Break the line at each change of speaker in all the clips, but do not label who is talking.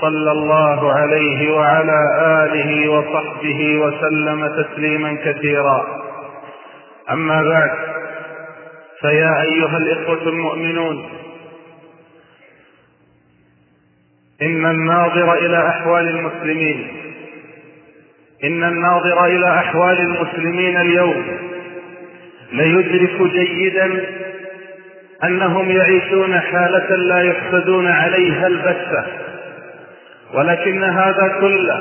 صلى الله عليه وعلى آله وصحبه وسلم تسليما كثيرا. أما بعد فيا أيها الإخوة المؤمنون إن الناظر إلى أحوال المسلمين إن الناظر إلى أحوال المسلمين اليوم ليدرك جيدا أنهم يعيشون حالة لا يحسدون عليها البتة. ولكن هذا كله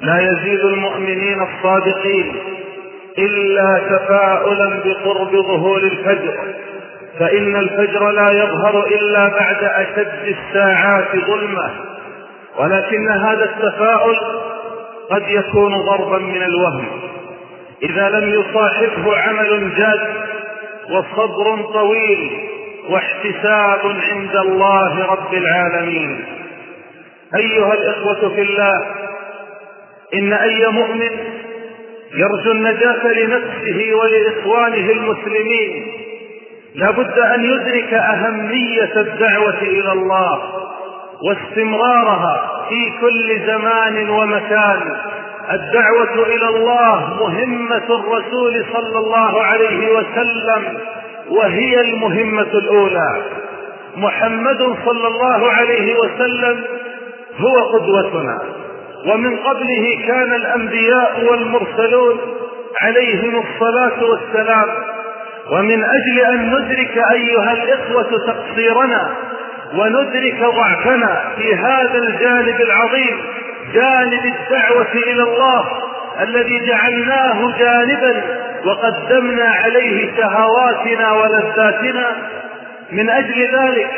لا يزيد المؤمنين الصادقين إلا تفاؤلا بقرب ظهور الفجر فإن الفجر لا يظهر إلا بعد أشد الساعات ظلمة ولكن هذا التفاؤل قد يكون ضربا من الوهم. إذا لم يصاحبه عمل جاد وصبر طويل واحتساب عند الله رب العالمين. أيها الإخوة في الله إن أي مؤمن يرجو النجاة لنفسه ولإخوانه المسلمين لابد أن يدرك أهمية الدعوة إلى الله واستمرارها في كل زمان ومكان. الدعوة إلى الله مهمة الرسول صلى الله عليه وسلم وهي المهمة الأولى. محمد صلى الله عليه وسلم هو قدوتنا. ومن قبله كان الأنبياء والمرسلون عليهم الصلاة والسلام. ومن أجل أن ندرك أيها الإخوة تقصيرنا وندرك ضعفنا في هذا الجانب العظيم جانب الدعوة إلى الله الذي جعلناه جانبا وقدمنا عليه شهواتنا ولذاتنا. من أجل ذلك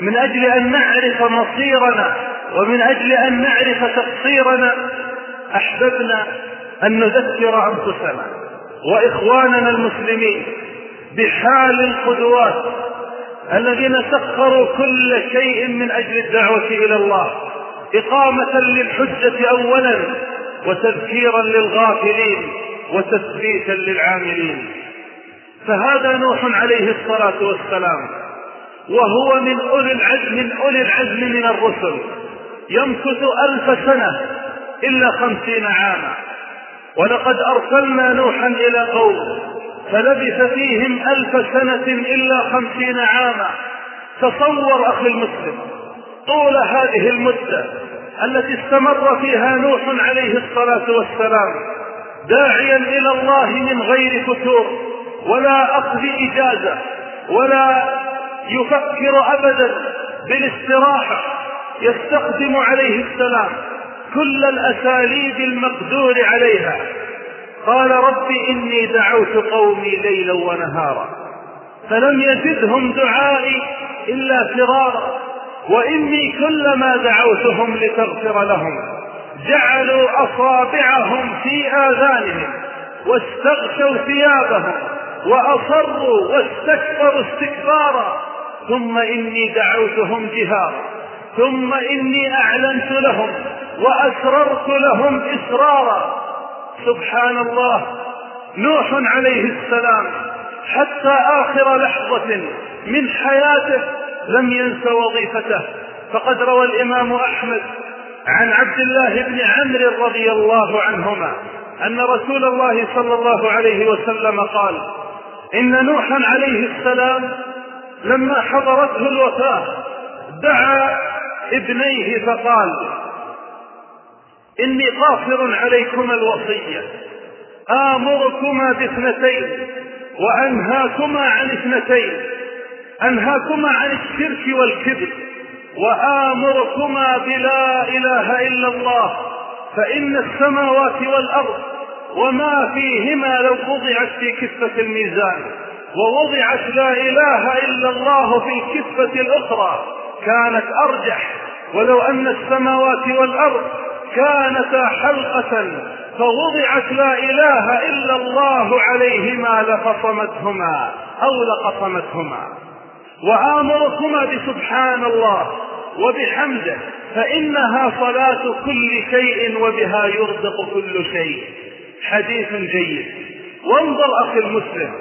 من أجل أن نعرف مصيرنا ومن أجل أن نعرف تقصيرنا أحببنا أن نذكر أنفسنا وإخواننا المسلمين بحال القدوات الذين سخروا كل شيء من أجل الدعوة إلى الله إقامة للحجة أولا وتذكيرا للغافلين وتثبيتا للعاملين. فهذا نوح عليه الصلاة والسلام وهو من أولي العزم من أولي العزم من الرسل. يمكث ألف سنة إلا خمسين عاما. ولقد أرسلنا نوحا إلى قوم فلبث فيهم ألف سنة إلا خمسين عاما. تصور أخي المسلم طول هذه المدة التي استمر فيها نوح عليه الصلاة والسلام داعيا إلى الله من غير فتور ولا أخذ إجازة ولا يفكر أبدا بالاستراحة. يستخدم عليه السلام كل الأساليب المقدور عليها. قال رب إني دعوت قومي ليلا ونهارا فلم يزدهم دعائي إلا فرارا وإني كلما دعوتهم لتغفر لهم جعلوا أصابعهم في آذانهم واستغشوا ثيابهم وأصروا واستكبروا استكبارا ثم إني دعوتهم جهارا. ثم إني أعلنت لهم وأسررت لهم إسرارا. سبحان الله. نوح عليه السلام حتى آخر لحظة من حياته لم ينس وظيفته. فقد روى الإمام أحمد عن عبد الله بن عمرو رضي الله عنهما أن رسول الله صلى الله عليه وسلم قال إن نوحا عليه السلام لما حضرته الوفاة دعا ابنيه فقال إني قاصر عليكما الوصية آمركما باثنتين وأنهاكما عن اثنتين أنهاكما عن الشرك والكبر وآمركما بلا إله إلا الله فإن السماوات والأرض وما فيهما لو وضعت في كفة الميزان ووضعت لا إله إلا الله في الكفة الأخرى كانت أرجح ولو أن السماوات والأرض كانتا حلقة فوضعت لا إله إلا الله عليهما لفصمتهما أو لقصمتهما. وآمركما بسبحان الله وبحمده فإنها صلاة كل شيء وبها يرزق كل شيء. حديث جيد. وانظر أخي المسلم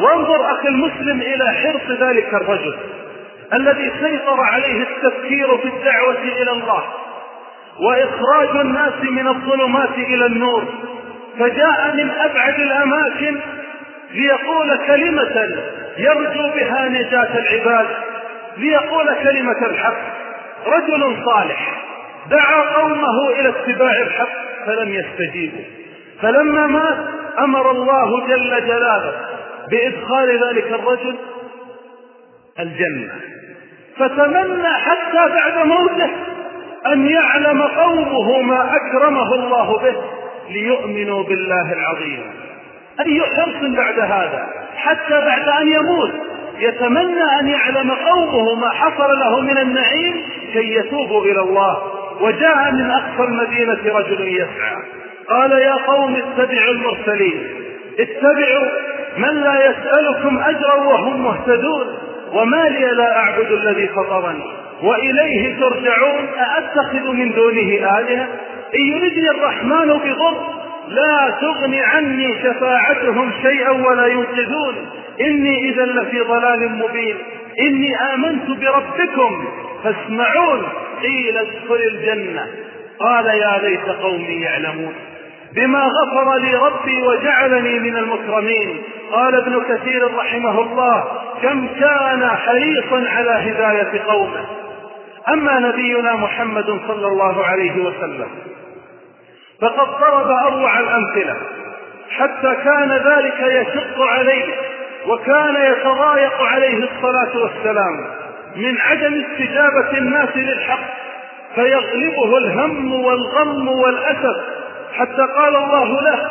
وانظر أخي المسلم إلى حرص ذلك الرجل. الذي سيطر عليه التفكير في الدعوة إلى الله وإخراج الناس من الظلمات إلى النور فجاء من أبعد الأماكن ليقول كلمة يرجو بها نجاة العباد ليقول كلمة الحق. رجل صالح دعا قومه إلى اتباع الحق فلم يستجيبوا. فلما مات أمر الله جل جلاله بإدخال ذلك الرجل الجنة. فتمنى حتى بعد موته أن يعلم قومه ما أكرمه الله به ليؤمنوا بالله العظيم. أي حرص بعد هذا حتى بعد أن يموت يتمنى أن يعلم قومه ما حصل له من النعيم كي يتوبوا إلى الله. وجاء من أقصى المدينة رجل يسعى. قال يا قوم اتبعوا المرسلين. اتبعوا من لا يسألكم أجرا وهم مهتدون. وما لي لا أعبد الذي فطرني. وإليه ترجعون. أأتخذ من دونه آلهة؟ إن يردني الرحمن بضر لا تغني عني شفاعتهم شيئا ولا ينقذون. إني إذا لفي ضلال مبين. إني آمنت بربكم. فاسمعون. قيل ادخل الجنة. قال يا ليت قومي يعلمون. بما غفر لي ربي وجعلني من المكرمين. قال ابن كثير رحمه الله كم كان حريصا على هداية قومه. أما نبينا محمد صلى الله عليه وسلم فقد ضرب أروع الأمثلة. حتى كان ذلك يشق عليه وكان يتضايق عليه الصلاة والسلام. من عدم استجابة الناس للحق فيغلبه الهم والغم والأسف. حتى قال الله له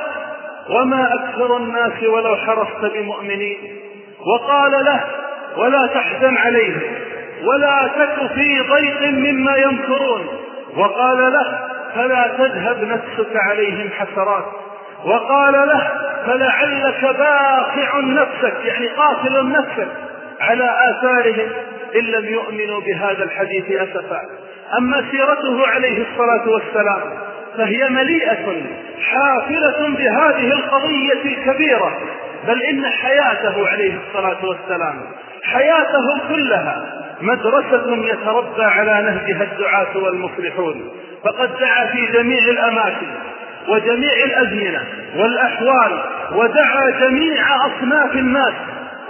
وما أكثر الناس ولو حرصت بمؤمنين. وقال له ولا تحزن عليهم ولا تك في ضيق مما يمكرون. وقال له فلا تذهب نفسك عليهم حسرات. وقال له فلعلك باخع نفسك يعني قاتل نفسك على آثارهم إن لم يؤمنوا بهذا الحديث أسفا. أما سيرته عليه الصلاة والسلام فهي مليئة حافلة بهذه القضية الكبيرة. بل إن حياته عليه الصلاة والسلام حياته كلها مدرسة يتربى على نهجها الدعاة والمصلحون. فقد دعا في جميع الأماكن وجميع الأزمنة والأحوال ودعا جميع أصناف الناس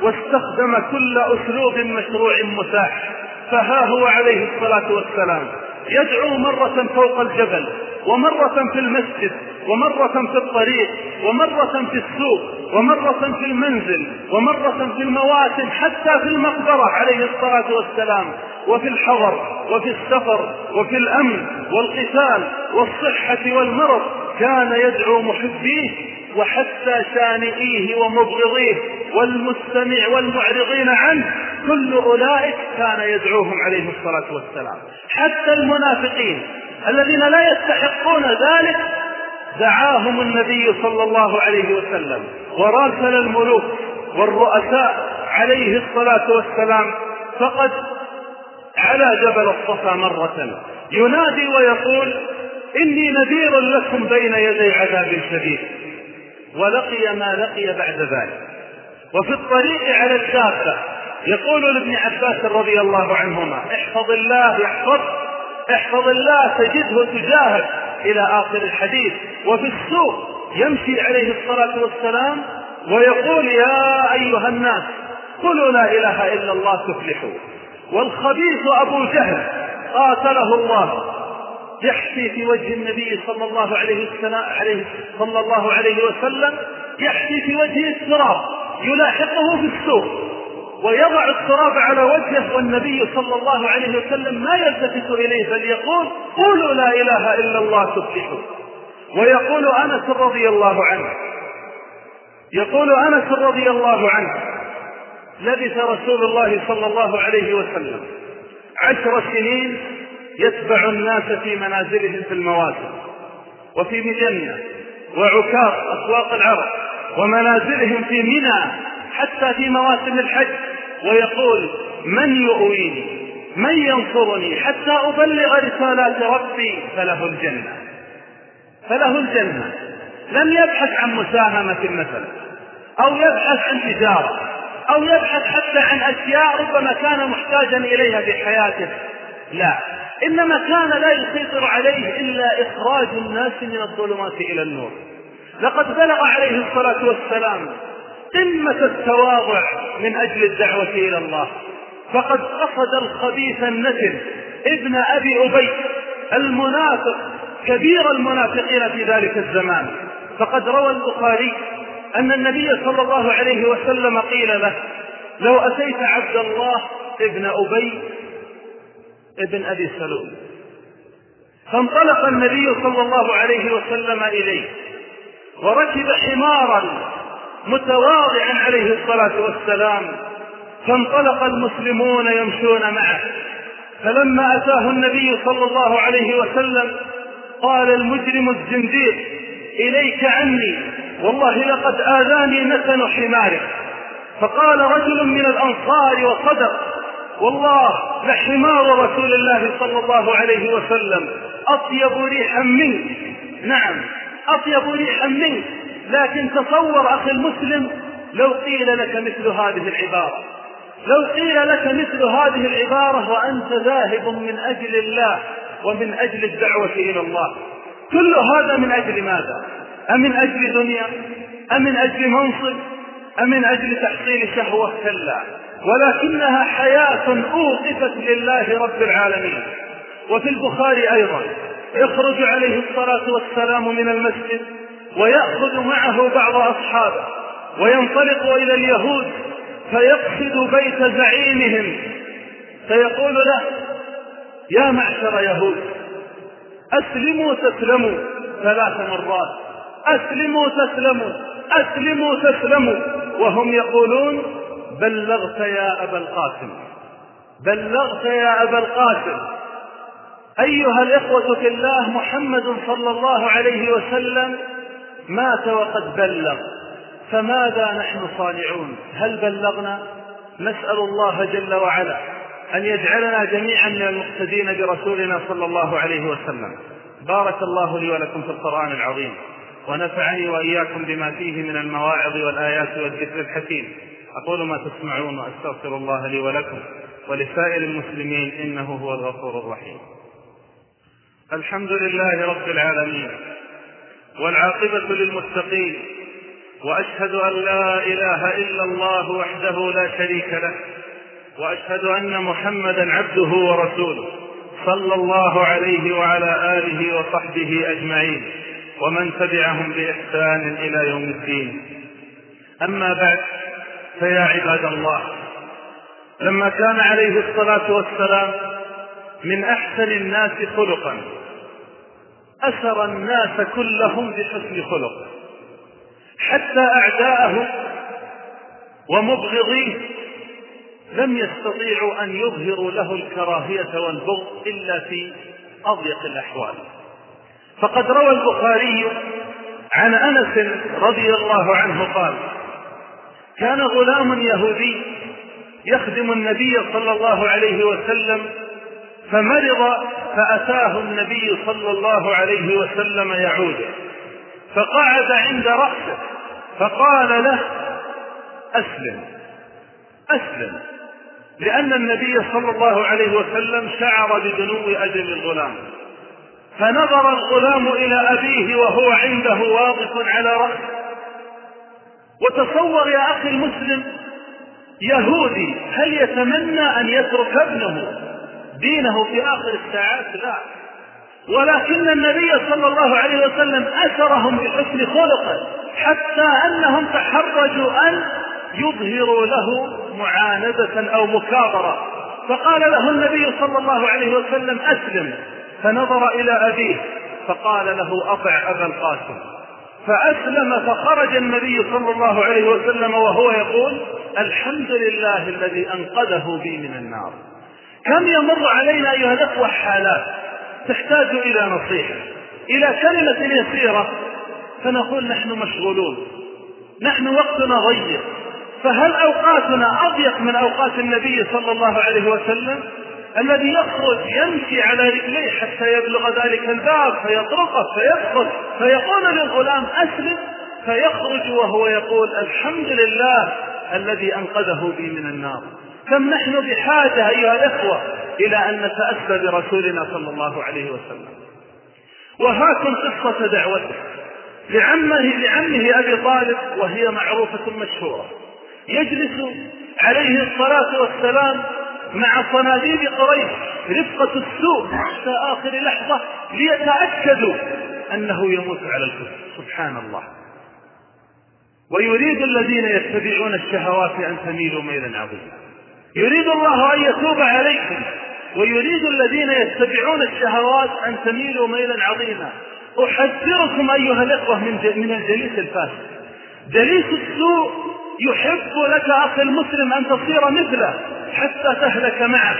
واستخدم كل أسلوب مشروع متاح. فها هو عليه الصلاة والسلام. يدعو مرة فوق الجبل ومرة في المسجد ومرة في الطريق ومرة في السوق ومرة في المنزل ومرة في المواسم حتى في المقبرة عليه الصلاة والسلام. وفي الحضر وفي السفر وفي الأمن والقتال والصحة والمرض كان يدعو محبيه وحتى شانئيه ومبغضيه والمستمع والمعرضين عنه كل أولئك كان يدعوهم عليه الصلاة والسلام. حتى المنافقين الذين لا يستحقون ذلك دعاهم النبي صلى الله عليه وسلم وراسل الملوك والرؤساء عليه الصلاة والسلام فقد على جبل الصفا مرة. ينادي ويقول إني نذير لكم بين يدي عذاب شديد ولقي ما لقي بعد ذلك. وفي الطريق على الدابة يقول لابن عباس رضي الله عنهما احفظ الله يحفظ احفظ الله تجده تجاهك إلى آخر الحديث. وفي السوق يمشي عليه الصلاة والسلام ويقول يا أيها الناس قولوا لا إله إلا الله تفلحوا. والخبيث أبو جهل قاتله الله يحفي في وجه النبي صلى الله عليه وسلم عليه صلى الله عليه وسلم يحفي في وجهه التراب يلاحقه في السوق. ويضع التراب على وجهه والنبي صلى الله عليه وسلم ما يلتفت إليه بل يقول قولوا لا إله إلا الله تفلحوا ويقول أنس رضي الله عنه يقول أنس رضي الله عنه لبث رسول الله صلى الله عليه وسلم عشر سنين يتبع الناس في منازلهم في المواسم وفي مجنة وعكاظ أسواق العرب ومنازلهم في منى حتى في مواسم الحج. ويقول من يؤويني؟ من ينصرني؟ حتى أبلغ رسالات ربي فله الجنة. فله الجنة. لم يبحث عن مساهمة مثلا أو يبحث عن تجارة أو يبحث حتى عن أشياء ربما كان محتاجا إليها في حياته. لا إنما كان لا يسيطر عليه إلا إخراج الناس من الظلمات إلى النور. لقد بلغ عليه الصلاة والسلام قمة التواضع من أجل الدعوة إلى الله. فقد قصد الخبيث النتن ابن أبي أبي المنافق كبير المنافقين في ذلك الزمان. فقد روى البخاري أن النبي صلى الله عليه وسلم قيل له لو أتيت عبد الله ابن أبي ابن أبي سلول. فانطلق النبي صلى الله عليه وسلم إليه وركب حمارا متواضعا عليه الصلاة والسلام فانطلق المسلمون يمشون معه. فلما أتاه النبي صلى الله عليه وسلم قال المجرم الزنديق إليك عني والله لقد آذاني نتن حمارك. فقال رجل من الأنصار وصدق والله لحمار رسول الله صلى الله عليه وسلم أطيب ريحا منك. نعم أطيب ريحا منك. لكن تصور أخي المسلم لو قيل لك مثل هذه العبارة لو قيل لك مثل هذه العبارة وأنت ذاهب من أجل الله ومن أجل الدعوة إلى الله كل هذا من أجل ماذا؟ أمن أجل دنيا؟ أم من أجل منصب؟ أم من أجل تحصيل شهوة؟ كلا. ولكنها حياة أوقفت لله رب العالمين. وفي البخاري أيضا يخرج عليه الصلاة والسلام من المسجد ويأخذ معه بعض أصحابه وينطلق إلى اليهود فيقصد بيت زعيمهم. فيقول له يا معشر يهود أسلموا تسلموا ثلاث مرات أسلموا تسلموا أسلموا تسلموا. وهم يقولون بلغت يا أبا القاسم بلغت يا أبا القاسم. أيها الإخوة في الله محمد صلى الله عليه وسلم مات وقد بلغ. فماذا نحن صانعون؟ هل بلغنا؟ نسأل الله جل وعلا أن يجعلنا جميعا من المقتدين برسولنا صلى الله عليه وسلم. بارك الله لي ولكم في القرآن العظيم ونفعني وإياكم بما فيه من المواعظ والآيات والذكر الحكيم. أقول ما تسمعون وأستغفر الله لي ولكم ولسائر المسلمين إنه هو الغفور الرحيم. الحمد لله رب العالمين والعاقبة للمتقين. وأشهد أن لا إله إلا الله وحده لا شريك له. وأشهد أن محمدا عبده ورسوله. صلى الله عليه وعلى آله وصحبه أجمعين. ومن تبعهم بإحسان إلى يوم الدين. أما بعد فيا عباد الله لما كان عليه الصلاة والسلام من أحسن الناس خلقا أسر الناس كلهم بحسن خلق. حتى أعداءه ومبغضيه لم يستطيعوا أن يظهروا له الكراهية والبغض إلا في أضيق الأحوال. فقد روى البخاري عن أنس رضي الله عنه قال كان غلام يهودي يخدم النبي صلى الله عليه وسلم فمرض فأتاه النبي صلى الله عليه وسلم يعوده. فقعد عند رأسه فقال له أسلم أسلم لأن النبي صلى الله عليه وسلم شعر بدنو أجل الغلام. فنظر الغلام إلى أبيه وهو عنده واقف على رأسه. وتصور يا أخي المسلم يهودي هل يتمنى أن يترك ابنه دينه في آخر الساعات لا. ولكن النبي صلى الله عليه وسلم أثرهم بحسن خلقه حتى أنهم تحرجوا أن يظهروا له معاندة أو مكابرة. فقال له النبي صلى الله عليه وسلم أسلم. فنظر إلى أبيه فقال له أطع أبا القاسم. فأسلم فخرج النبي صلى الله عليه وسلم وهو يقول الحمد لله الذي أنقذه بي من النار. كم يمر علينا أيها الأخوة حالات تحتاج إلى نصيحة إلى كلمة يسيرة فنقول نحن مشغولون نحن وقتنا ضيق فهل أوقاتنا أضيق من أوقات النبي صلى الله عليه وسلم؟ الذي يخرج يمشي على رجليه حتى يبلغ ذلك الباب فيطرقه فيدخل فيقول للغلام أسلم فيخرج وهو يقول الحمد لله الذي أنقذه بي من النار. كم نحن بحاجة أيها الإخوة إلى أن نتأسى برسولنا صلى الله عليه وسلم. وهاكم قصة دعوته. لعمه لعمه أبي طالب وهي معروفة مشهورة. يجلس عليه الصلاة والسلام مع صناديد قريش رفقة السوء حتى آخر لحظة ليتأكدوا أنه يموت على الكفر. سبحان الله. ويريد الذين يتبعون الشهوات أن تميلوا ميلا عظيما. يريد الله أن يتوب عليكم ويريد الذين يتبعون الشهوات أن تميلوا ميلا عظيما. أحذركم أيها الإخوة من من الجليس الفاسد. جليس السوء يحب لك أخي المسلم أن تصير مثله حتى تهلك معه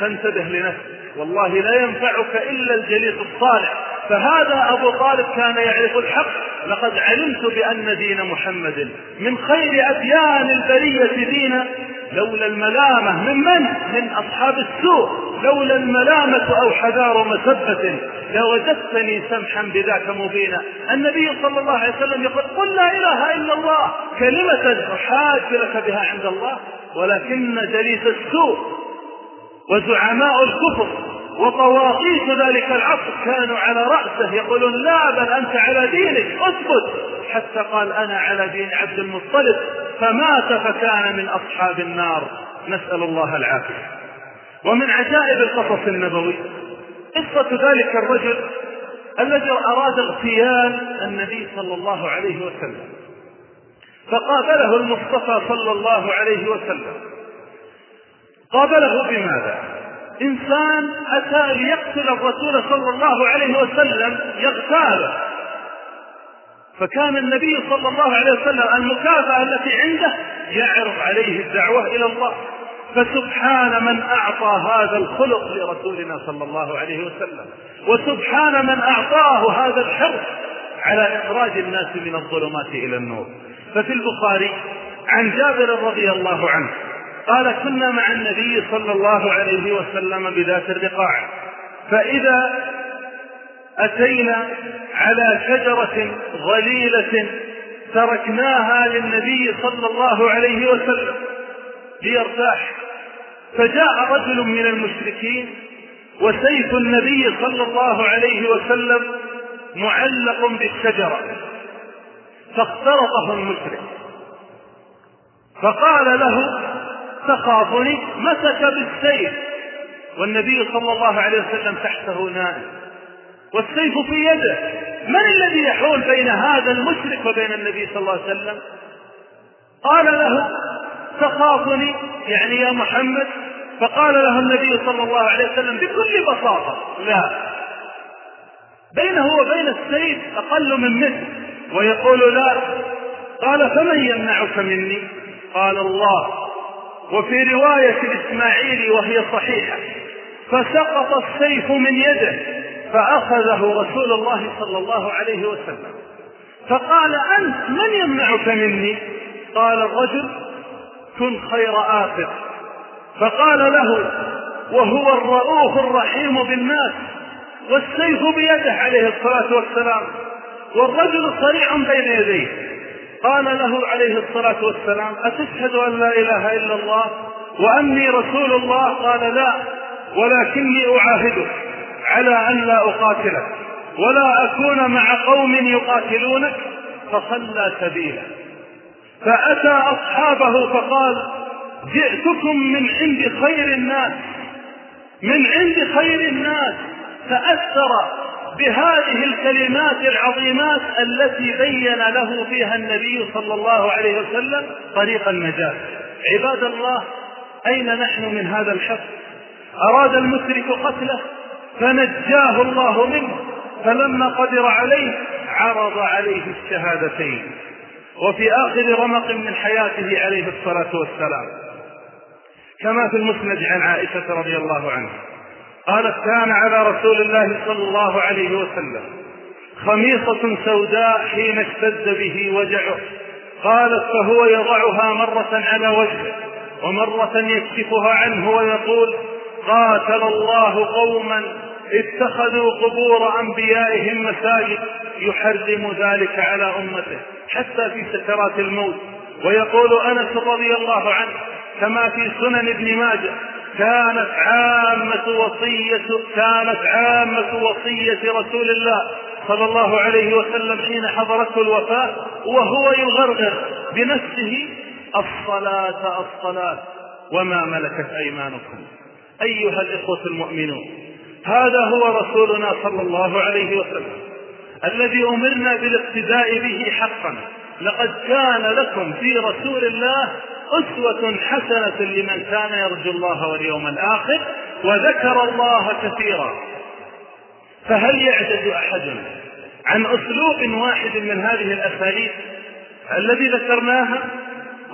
فانتبه لنفسك. والله لا ينفعك إلا الجليس الصالح. فهذا أبو طالب كان يعرف الحق. لقد علمت بأن دين محمد من خير أديان البرية دينا. لولا الملامة من من؟ من أصحاب السوء. لولا الملامة أو حذار مسبة. لوجدتني سمحا بذاك مبينا. النبي صلى الله عليه وسلم يقول قل لا إله إلا الله. كلمة أحاج لك بها عند الله. ولكن جليس السوء وزعماء الكفر وطواغيت ذلك العصر كانوا على رأسه يقولون لا بل أنت على دينك. أثبت. حتى قال أنا على دين عبد المطلب. فمات فكان من أصحاب النار. نسأل الله العافية. ومن عجائب القصص النبوي قصة ذلك الرجل الذي أراد اغتيال النبي صلى الله عليه وسلم. فقابله المصطفى صلى الله عليه وسلم. قابله بماذا؟ إنسان أتى ليقتل الرسول صلى الله عليه وسلم يغتاله. فكان النبي صلى الله عليه وسلم المكافأة التي عنده يعرض عليه الدعوة إلى الله. فسبحان من أعطى هذا الخلق لرسولنا صلى الله عليه وسلم. وسبحان من أعطاه هذا الحرص على إخراج الناس من الظلمات إلى النور. ففي البخاري عن جابر رضي الله عنه قال كنا مع النبي صلى الله عليه وسلم بذات الرقاع. فإذا أتينا على شجرة ظليلة تركناها للنبي صلى الله عليه وسلم ليرتاح. فجاء رجل من المشركين وسيف النبي صلى الله عليه وسلم معلق بالشجرة فاخترطه المشرك. فقال له تخافني؟ مسك بالسيف. والنبي صلى الله عليه وسلم تحته نائم. والسيف في يده. من الذي يحول بين هذا المشرك وبين النبي صلى الله عليه وسلم؟ قال له تخافني. يعني يا محمد. فقال له النبي صلى الله عليه وسلم بكل بساطة لا. بينه وبين السيف أقل من مثل. ويقول لا. قال فمن يمنعك مني؟ قال الله. وفي رواية الإسماعيلي وهي صحيحة فسقط السيف من يده. فأخذه رسول الله صلى الله عليه وسلم. فقال أنت من يمنعك مني؟ قال الرجل كن خير آخر فقال له وهو الرؤوف الرحيم بالناس والسيف بيده عليه الصلاة والسلام والرجل صريع بين يديه. قال له عليه الصلاة والسلام أتشهد أن لا إله إلا الله وأني رسول الله؟ قال لا ولكني أعاهدك على أن لا أقاتلك ولا أكون مع قوم يقاتلونك فصلى سبيله فأتى أصحابه فقال جئتكم من عند خير الناس من عند خير الناس. تأثر بهذه الكلمات العظيمات التي بين له فيها النبي صلى الله عليه وسلم طريق النجاة. عباد الله أين نحن من هذا الحق؟ أراد المشرك قتله؟ فنجاه الله منه فلما قدر عليه عرض عليه الشهادتين. وفي آخر رمق من حياته عليه الصلاة والسلام. كما في المسند عن عائشة رضي الله عنها. قالت كان على رسول الله صلى الله عليه وسلم خميصة سوداء حين اشتد به وجعه. قالت فهو يضعها مرة على وجهه ومرة يكشفها عنه ويقول قاتل الله قوما اتخذوا قبور أنبيائهم مساجد يحرم ذلك على أمته حتى في سكرات الموت. ويقول أنس رضي الله عنه كما في سنن ابن ماجه كانت عامة وصية كانت عامة وصية رسول الله صلى الله عليه وسلم حين حضرته الوفاة وهو يغرغر بنفسه الصلاة الصلاة وما ملكت أيمانكم. أيها الإخوة المؤمنون هذا هو رسولنا صلى الله عليه وسلم الذي أمرنا بالاقتداء به حقا. لقد كان لكم في رسول الله أسوة حسنة لمن كان يرجو الله واليوم الآخر وذكر الله كثيرا. فهل يعجز أحدنا عن أسلوب واحد من هذه الأساليب الذي ذكرناها؟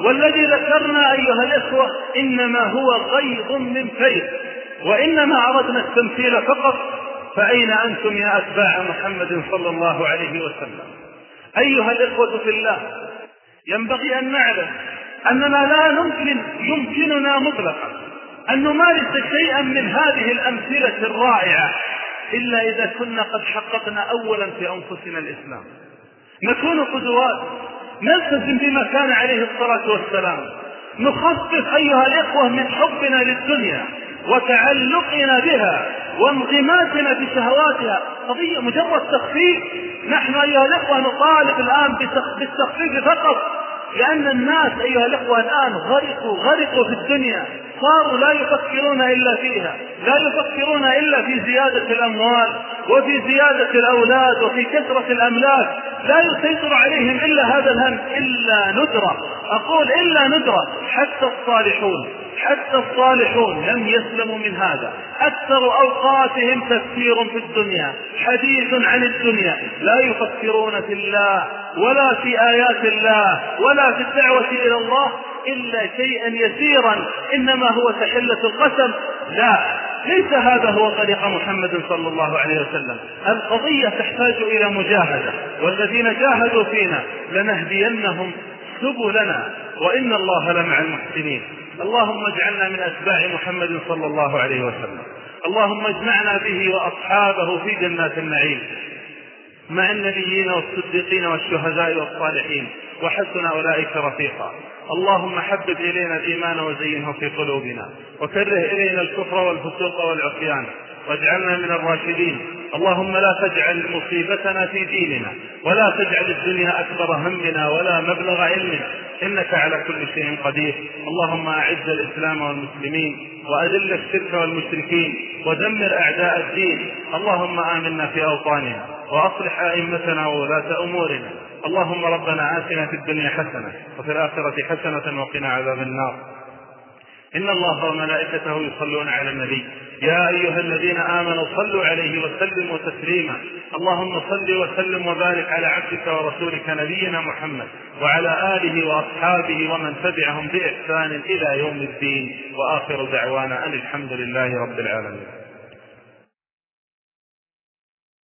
والذي ذكرنا أيها الإخوة إنما هو غيظ من فيض وإنما أردنا التمثيل فقط فأين أنتم يا أتباع محمد صلى الله عليه وسلم؟ أيها الإخوة في الله ينبغي أن نعلم أننا لا نمكن يمكننا مطلقا أن نمارس شيئا من هذه الأمثلة الرائعة إلا إذا كنا قد حققنا أولا في أنفسنا الإسلام. نكون قدوات نلتزم بما كان عليه الصلاة والسلام. نخفف أيها الإخوة من حبنا للدنيا وتعلقنا بها وانغماسنا بشهواتها. قضية مجرد تخفيف. نحن أيها الإخوة نطالب الآن بالتخفيف فقط. لأن الناس أيها الإخوة الآن غرقوا غرقوا في الدنيا. صاروا لا يفكرون إلا فيها. لا يفكرون إلا في زيادة الأموال وفي زيادة الأولاد وفي كثرة الأملاك. لا يسيطر عليهم إلا هذا الهم. إلا ندرة. أقول إلا ندرة. حتى الصالحون. حتى الصالحون لم يسلموا من هذا. أكثر أوقاتهم تفكير في الدنيا حديث عن الدنيا. لا يفكرون في الله ولا في آيات الله ولا في الدعوة إلى الله إلا شيئا يسيرا. إنما هو تحلة القسم. لا ليس هذا هو طريق محمد صلى الله عليه وسلم. القضية تحتاج إلى مجاهدة والذين جاهدوا فينا لنهدينهم سبلنا وإن الله لمع المحسنين. اللهم اجعلنا من أتباع محمد صلى الله عليه وسلم. اللهم اجمعنا به وأصحابه في جنات النعيم. مع النبيين والصديقين والشهداء والصالحين. وحسن أولئك رفيقا. اللهم حبب إلينا الإيمان وزينه في قلوبنا. وكره إلينا الكفر والفسوق والعصيان. واجعلنا من الراشدين. اللهم لا تجعل مصيبتنا في ديننا ولا تجعل الدنيا أكبر همنا ولا مبلغ علمنا. إنك على كل شيء قدير. اللهم أعز الإسلام والمسلمين وأذل الشرك والمشركين ودمر أعداء الدين. اللهم آمنا في أوطاننا وأصلح أئمتنا وولاة أمورنا. اللهم ربنا آتنا في الدنيا حسنة وفي الآخرة حسنة وقنا عذاب النار. إن الله وملائكته يصلون على النبي. يا أيها الذين آمنوا صلوا عليه وسلموا تسليما. اللهم صل وسلم وبارك على عبدك ورسولك نبينا محمد وعلى آله وأصحابه ومن تبعهم بإحسان إلى يوم الدين. وآخر دعوانا أن الحمد لله رب العالمين.